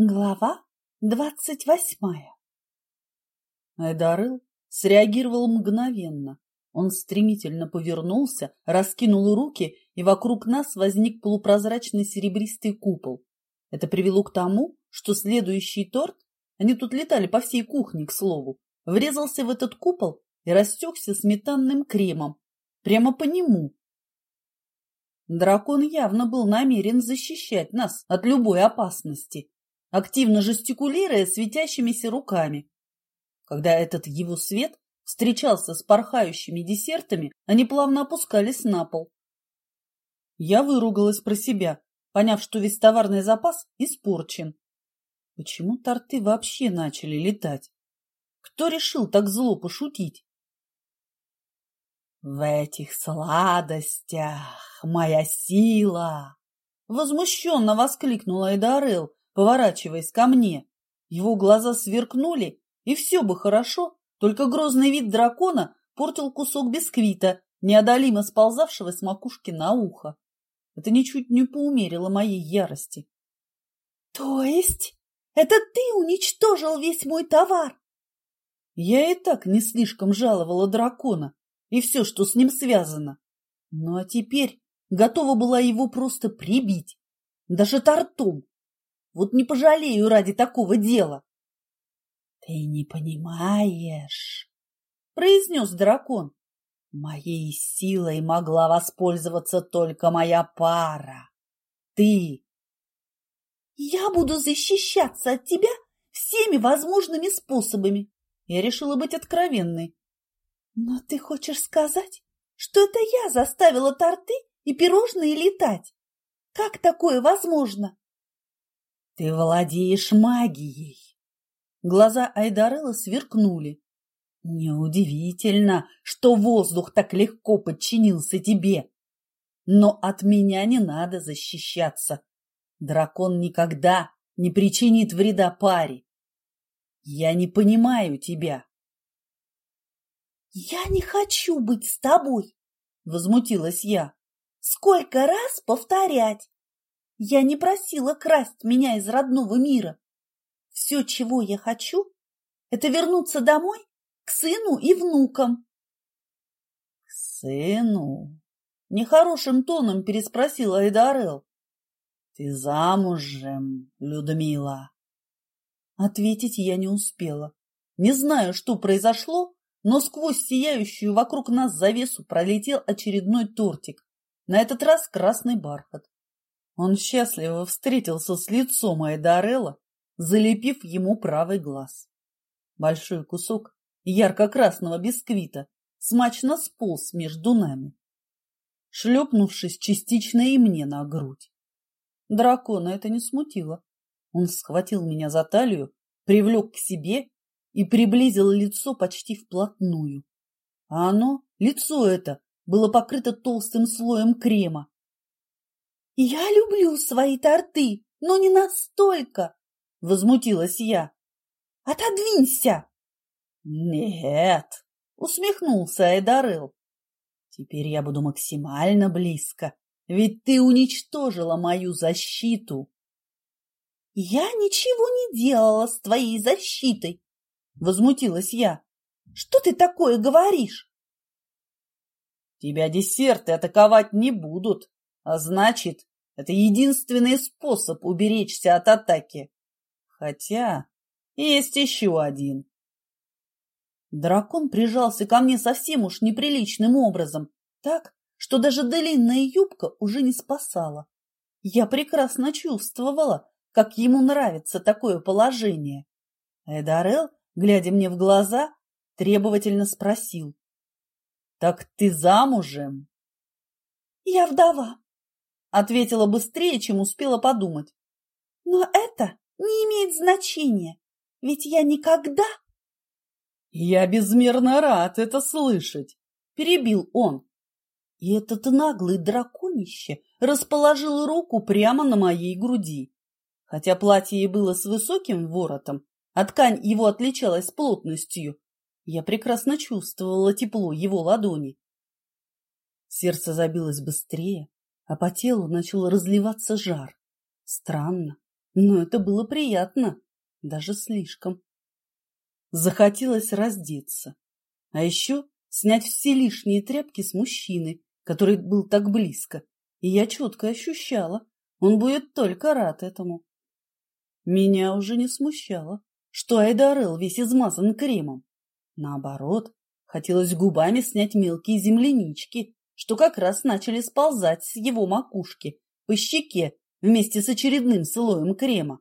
Глава двадцать восьмая Айдарыл среагировал мгновенно. Он стремительно повернулся, раскинул руки, и вокруг нас возник полупрозрачный серебристый купол. Это привело к тому, что следующий торт, они тут летали по всей кухне, к слову, врезался в этот купол и растекся сметанным кремом. Прямо по нему. Дракон явно был намерен защищать нас от любой опасности активно жестикулируя светящимися руками. Когда этот его свет встречался с порхающими десертами, они плавно опускались на пол. Я выругалась про себя, поняв, что весь товарный запас испорчен. Почему торты вообще начали летать? Кто решил так зло пошутить? В этих сладостях моя сила! Возмущенно воскликнула Эдарел, поворачиваясь ко мне. Его глаза сверкнули, и все бы хорошо, только грозный вид дракона портил кусок бисквита, неодолимо сползавшего с макушки на ухо. Это ничуть не поумерило моей ярости. — То есть это ты уничтожил весь мой товар? Я и так не слишком жаловала дракона и все, что с ним связано. Ну а теперь готова была его просто прибить, даже тортом, вот не пожалею ради такого дела. — Ты не понимаешь, — произнес дракон. — Моей силой могла воспользоваться только моя пара. Ты. — Я буду защищаться от тебя всеми возможными способами. Я решила быть откровенной. — Но ты хочешь сказать, что это я заставила торты и пирожные летать? Как такое возможно? Ты владеешь магией. Глаза Айдарелла сверкнули. Неудивительно, что воздух так легко подчинился тебе. Но от меня не надо защищаться. Дракон никогда не причинит вреда паре. Я не понимаю тебя. Я не хочу быть с тобой, возмутилась я. Сколько раз повторять? Я не просила красть меня из родного мира. Все, чего я хочу, это вернуться домой к сыну и внукам. — К сыну? — нехорошим тоном переспросил Айдарел. — Ты замужем, Людмила? Ответить я не успела. Не знаю, что произошло, но сквозь сияющую вокруг нас завесу пролетел очередной тортик, на этот раз красный бархат. Он счастливо встретился с лицом Айдарелла, залепив ему правый глаз. Большой кусок ярко-красного бисквита смачно сполз между нами, шлепнувшись частично и мне на грудь. Дракона это не смутило. Он схватил меня за талию, привлек к себе и приблизил лицо почти вплотную. А оно, лицо это, было покрыто толстым слоем крема, «Я люблю свои торты, но не настолько!» — возмутилась я. «Отодвинься!» «Нет!» — усмехнулся Эдарел. «Теперь я буду максимально близко, ведь ты уничтожила мою защиту!» «Я ничего не делала с твоей защитой!» — возмутилась я. «Что ты такое говоришь?» «Тебя десерты атаковать не будут, а значит, это единственный способ уберечься от атаки. Хотя есть еще один. Дракон прижался ко мне совсем уж неприличным образом, так, что даже длинная юбка уже не спасала. Я прекрасно чувствовала, как ему нравится такое положение. Эдарел, глядя мне в глаза, требовательно спросил. — Так ты замужем? — Я вдова, Ответила быстрее, чем успела подумать. Но это не имеет значения, ведь я никогда... Я безмерно рад это слышать, перебил он. И этот наглый драконище расположил руку прямо на моей груди. Хотя платье и было с высоким воротом, а ткань его отличалась плотностью, я прекрасно чувствовала тепло его ладони. Сердце забилось быстрее, а по телу начал разливаться жар. Странно, но это было приятно, даже слишком. Захотелось раздеться, а еще снять все лишние тряпки с мужчины, который был так близко, и я четко ощущала, он будет только рад этому. Меня уже не смущало, что Айдарел весь измазан кремом. Наоборот, хотелось губами снять мелкие землянички, что как раз начали сползать с его макушки по щеке вместе с очередным слоем крема.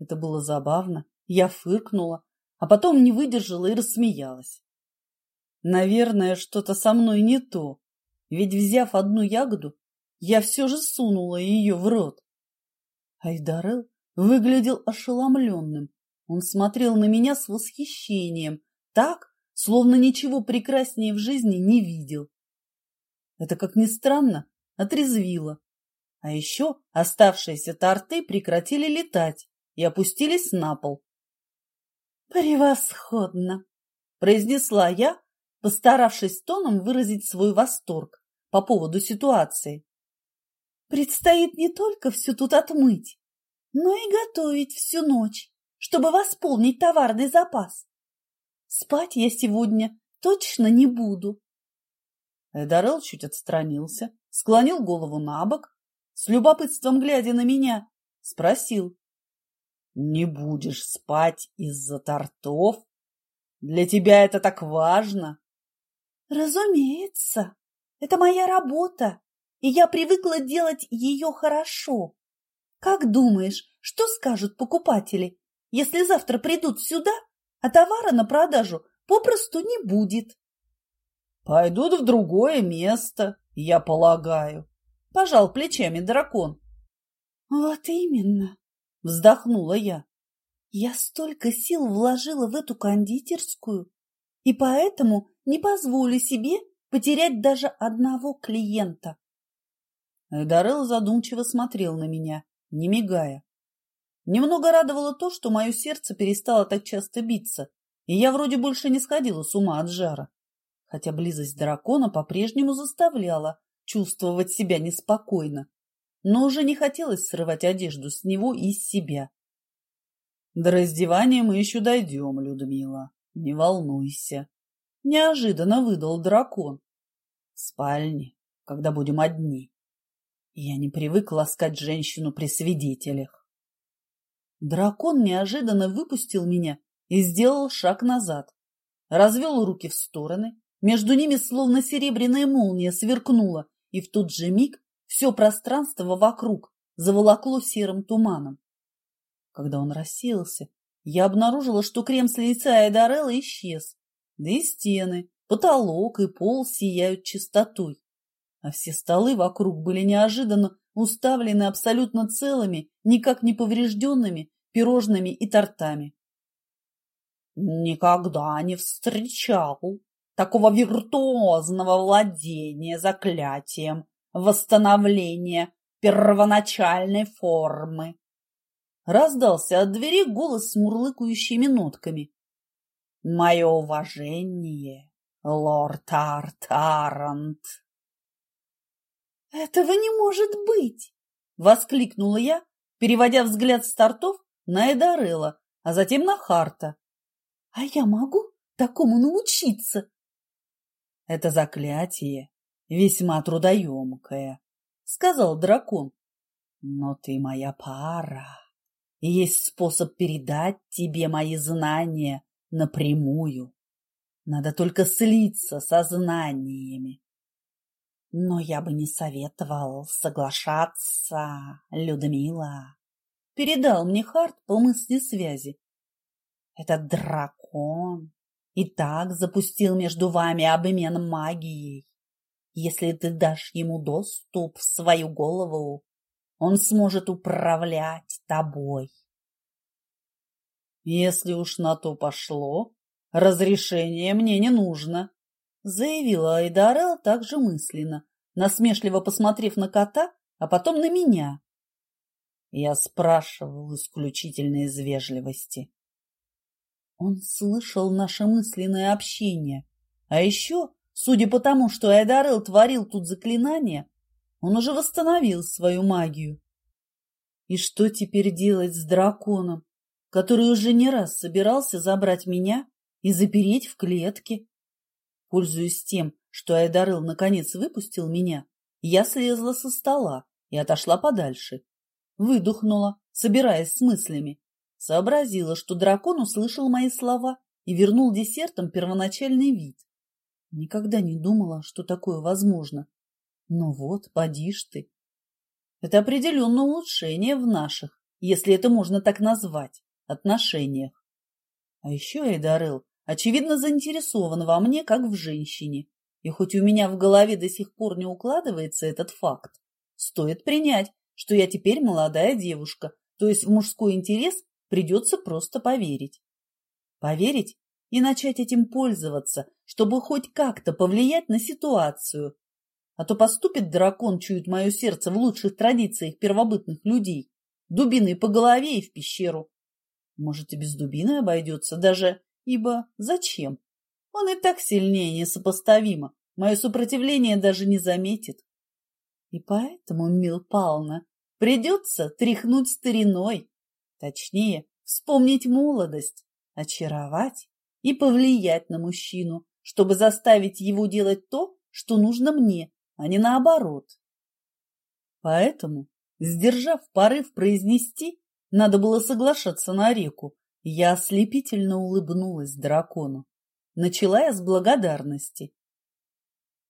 Это было забавно, я фыркнула, а потом не выдержала и рассмеялась. Наверное, что-то со мной не то, ведь, взяв одну ягоду, я все же сунула ее в рот. Айдарел выглядел ошеломленным. Он смотрел на меня с восхищением, так, словно ничего прекраснее в жизни не видел. Это, как ни странно, отрезвило. А еще оставшиеся торты прекратили летать и опустились на пол. «Превосходно!» – произнесла я, постаравшись тоном выразить свой восторг по поводу ситуации. «Предстоит не только все тут отмыть, но и готовить всю ночь, чтобы восполнить товарный запас. Спать я сегодня точно не буду. Эдарел чуть отстранился, склонил голову на бок, с любопытством глядя на меня, спросил. — Не будешь спать из-за тортов? Для тебя это так важно? — Разумеется. Это моя работа, и я привыкла делать ее хорошо. Как думаешь, что скажут покупатели, если завтра придут сюда, а товара на продажу попросту не будет? Пойдут в другое место, я полагаю. Пожал плечами дракон. Вот именно, вздохнула я. Я столько сил вложила в эту кондитерскую, и поэтому не позволю себе потерять даже одного клиента. Эдарел задумчиво смотрел на меня не мигая. Немного радовало то, что мое сердце перестало так часто биться, и я вроде больше не сходила с ума от жара. Хотя близость дракона по-прежнему заставляла чувствовать себя неспокойно, но уже не хотелось срывать одежду с него и с себя. До раздевания мы еще дойдем, Людмила, не волнуйся. Неожиданно выдал дракон. В спальне, когда будем одни. Я не привык ласкать женщину при свидетелях. Дракон неожиданно выпустил меня и сделал шаг назад. Развел руки в стороны, между ними словно серебряная молния сверкнула, и в тот же миг все пространство вокруг заволокло серым туманом. Когда он рассеялся, я обнаружила, что крем с лица Эдарелла исчез, да и стены, потолок и пол сияют чистотой а все столы вокруг были неожиданно уставлены абсолютно целыми, никак не поврежденными пирожными и тортами. Никогда не встречал такого виртуозного владения заклятием восстановления первоначальной формы. Раздался от двери голос с мурлыкающими нотками. Мое уважение, лорд Артарант. «Этого не может быть!» — воскликнула я, переводя взгляд с тортов на Эдарелла, а затем на Харта. «А я могу такому научиться?» «Это заклятие весьма трудоемкое», — сказал дракон. «Но ты моя пара, есть способ передать тебе мои знания напрямую. Надо только слиться со знаниями. Но я бы не советовал соглашаться, Людмила. Передал мне Харт по мысли связи. Этот дракон и так запустил между вами обмен магией. Если ты дашь ему доступ в свою голову, он сможет управлять тобой. Если уж на то пошло, разрешение мне не нужно, заявила Айдарел также мысленно, насмешливо посмотрев на кота, а потом на меня. Я спрашивал исключительно из вежливости. Он слышал наше мысленное общение, а еще, судя по тому, что Айдарел творил тут заклинания, он уже восстановил свою магию. И что теперь делать с драконом, который уже не раз собирался забрать меня и запереть в клетке? Пользуясь тем, что Айдарыл наконец выпустил меня, я слезла со стола и отошла подальше. Выдохнула, собираясь с мыслями. Сообразила, что дракон услышал мои слова и вернул десертам первоначальный вид. Никогда не думала, что такое возможно. Но вот, поди ж ты. Это определенное улучшение в наших, если это можно так назвать, отношениях. А еще Эйдарел, очевидно, заинтересован во мне, как в женщине. И хоть у меня в голове до сих пор не укладывается этот факт, стоит принять, что я теперь молодая девушка, то есть в мужской интерес придется просто поверить. Поверить и начать этим пользоваться, чтобы хоть как-то повлиять на ситуацию. А то поступит дракон, чует мое сердце в лучших традициях первобытных людей, дубиной по голове и в пещеру. Может, и без дубины обойдется даже, ибо зачем? Он и так сильнее несопоставимо, мое сопротивление даже не заметит. И поэтому, Мил Павловна, придется тряхнуть стариной, точнее, вспомнить молодость, очаровать и повлиять на мужчину, чтобы заставить его делать то, что нужно мне, а не наоборот. Поэтому, сдержав порыв произнести, надо было соглашаться на реку, я ослепительно улыбнулась дракону. Начала я с благодарности.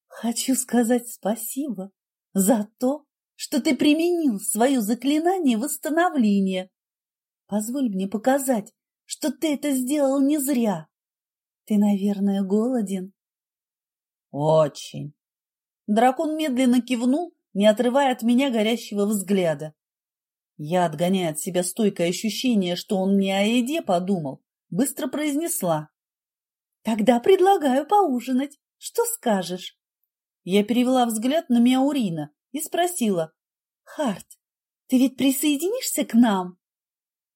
Хочу сказать спасибо за то, что ты применил свое заклинание восстановления. Позволь мне показать, что ты это сделал не зря. Ты, наверное, голоден? Очень. Дракон медленно кивнул, не отрывая от меня горящего взгляда. Я, отгоняя от себя стойкое ощущение, что он не о еде подумал, быстро произнесла. «Тогда предлагаю поужинать. Что скажешь?» Я перевела взгляд на Мяурина и спросила. «Харт, ты ведь присоединишься к нам?»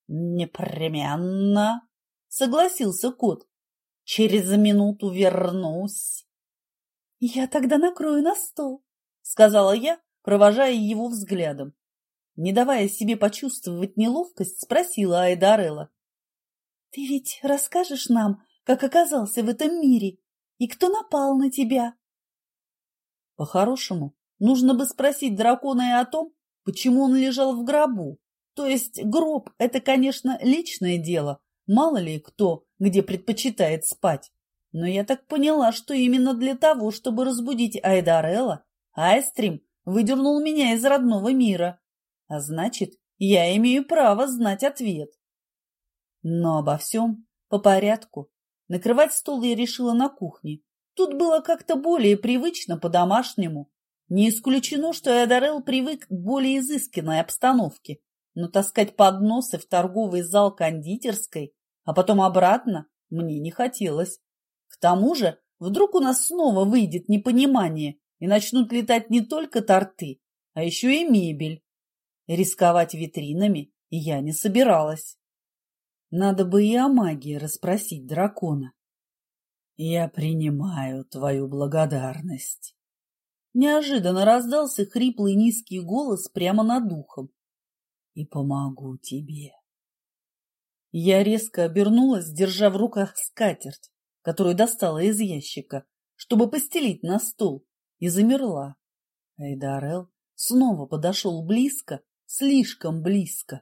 «Непременно», — согласился кот. Через минуту вернусь. — Я тогда накрою на стол, — сказала я, провожая его взглядом. Не давая себе почувствовать неловкость, спросила Айдарелла. — Ты ведь расскажешь нам, как оказался в этом мире, и кто напал на тебя? По-хорошему, нужно бы спросить дракона и о том, почему он лежал в гробу. То есть гроб – это, конечно, личное дело, Мало ли кто где предпочитает спать. Но я так поняла, что именно для того, чтобы разбудить Айдарелла, Айстрим выдернул меня из родного мира. А значит, я имею право знать ответ. Но обо всем по порядку. Накрывать стол я решила на кухне. Тут было как-то более привычно по-домашнему. Не исключено, что Айдарел привык к более изысканной обстановке, но таскать подносы в торговый зал кондитерской а потом обратно мне не хотелось. К тому же, вдруг у нас снова выйдет непонимание и начнут летать не только торты, а еще и мебель. Рисковать витринами я не собиралась. Надо бы и о магии расспросить дракона. Я принимаю твою благодарность. Неожиданно раздался хриплый низкий голос прямо над ухом. И помогу тебе. Я резко обернулась, держа в руках скатерть, которую достала из ящика, чтобы постелить на стол, и замерла. Эйдарел снова подошел близко, слишком близко.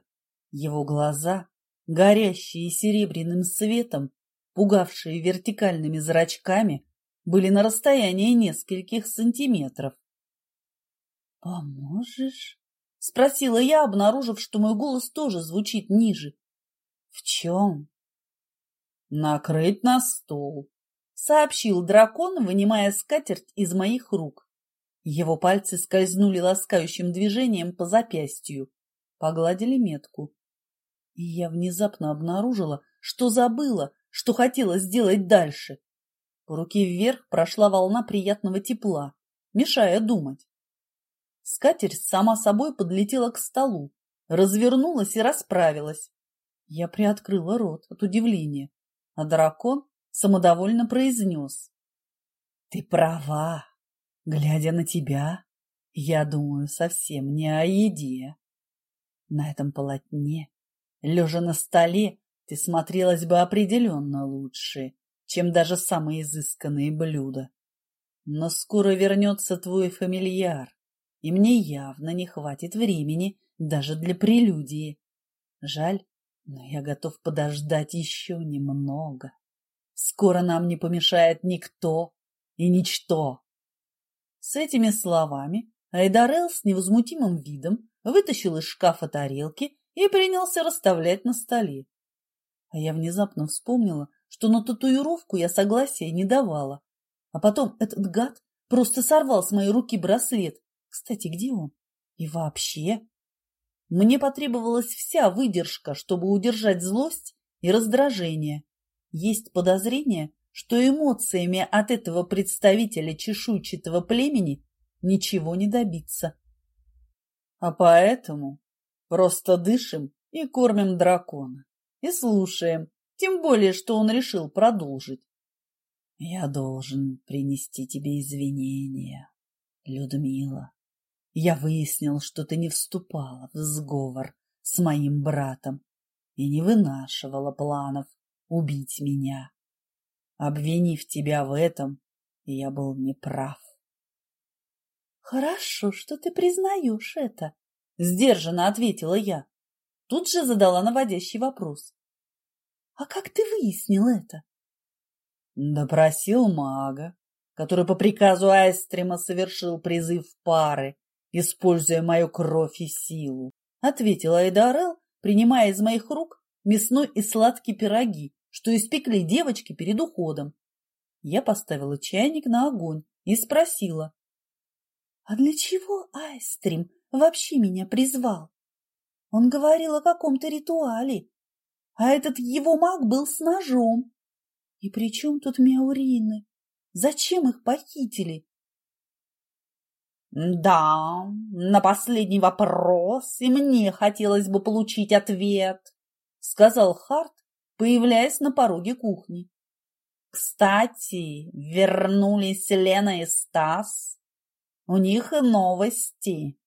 Его глаза, горящие серебряным светом, пугавшие вертикальными зрачками, были на расстоянии нескольких сантиметров. «Поможешь?» — спросила я, обнаружив, что мой голос тоже звучит ниже. В чем? Накрыть на стол, сообщил дракон, вынимая скатерть из моих рук. Его пальцы скользнули ласкающим движением по запястью, погладили метку. И я внезапно обнаружила, что забыла, что хотела сделать дальше. По руке вверх прошла волна приятного тепла, мешая думать. Скатерть сама собой подлетела к столу, развернулась и расправилась. Я приоткрыла рот от удивления, а дракон самодовольно произнес. — Ты права. Глядя на тебя, я думаю совсем не о еде. На этом полотне, лежа на столе, ты смотрелась бы определенно лучше, чем даже самые изысканные блюда. Но скоро вернется твой фамильяр, и мне явно не хватит времени даже для прелюдии. Жаль, но я готов подождать еще немного. Скоро нам не помешает никто и ничто. С этими словами Айдарел с невозмутимым видом вытащил из шкафа тарелки и принялся расставлять на столе. А я внезапно вспомнила, что на татуировку я согласия не давала. А потом этот гад просто сорвал с моей руки браслет. Кстати, где он? И вообще? Мне потребовалась вся выдержка, чтобы удержать злость и раздражение. Есть подозрение, что эмоциями от этого представителя чешуйчатого племени ничего не добиться. А поэтому просто дышим и кормим дракона. И слушаем, тем более, что он решил продолжить. Я должен принести тебе извинения, Людмила. Я выяснил, что ты не вступала в сговор с моим братом и не вынашивала планов убить меня. Обвинив тебя в этом, я был неправ. Хорошо, что ты признаешь это, — сдержанно ответила я. Тут же задала наводящий вопрос. А как ты выяснил это? Допросил мага, который по приказу Айстрима совершил призыв пары, используя мою кровь и силу, — ответила Эйдарел, принимая из моих рук мясной и сладкие пироги, что испекли девочки перед уходом. Я поставила чайник на огонь и спросила. — А для чего Айстрим вообще меня призвал? Он говорил о каком-то ритуале, а этот его маг был с ножом. И при чем тут Мяурины? Зачем их похитили? Да, на последний вопрос и мне хотелось бы получить ответ, сказал Харт, появляясь на пороге кухни. Кстати, вернулись Лена и Стас. У них новости.